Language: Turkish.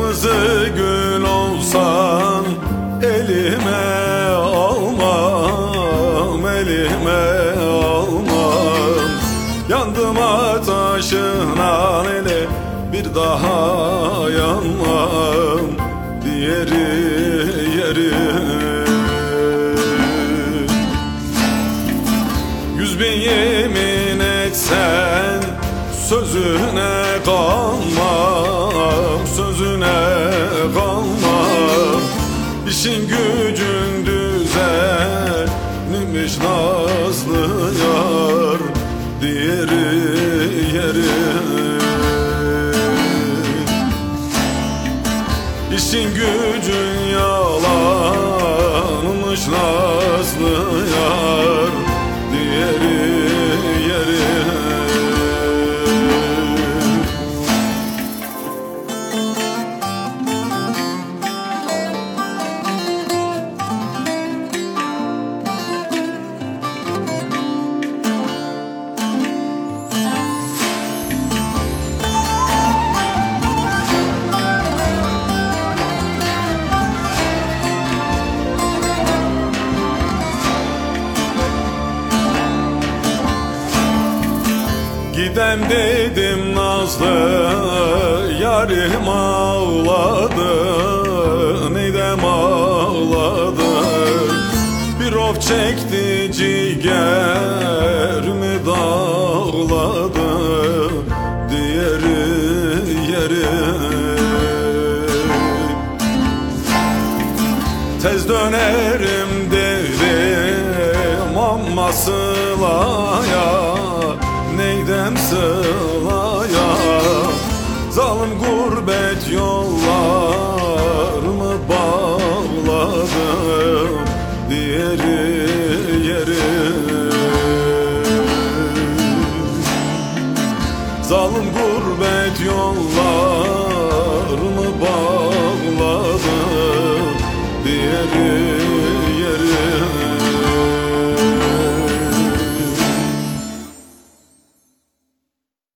Kırmızı gül olsan elime almam, elime almam. Yandım ateşinden ele bir daha yanmam Diğeri yeri. Yüz bin yemin etsen sözüne İşin gücün düzenmiş nazlı yar Diğeri yeri. İşin gücün yalanmış nazlı Gidem dedim nazlı yarim ağladı. Neydem ağladı? Bir of çekti ciğerimi dağladı? Diğeri yeri. Tez dönerim derim ama sılaya Hasret yollarımı bağladım Diğeri yeri? Zalim gurbet yollarımı bağladım?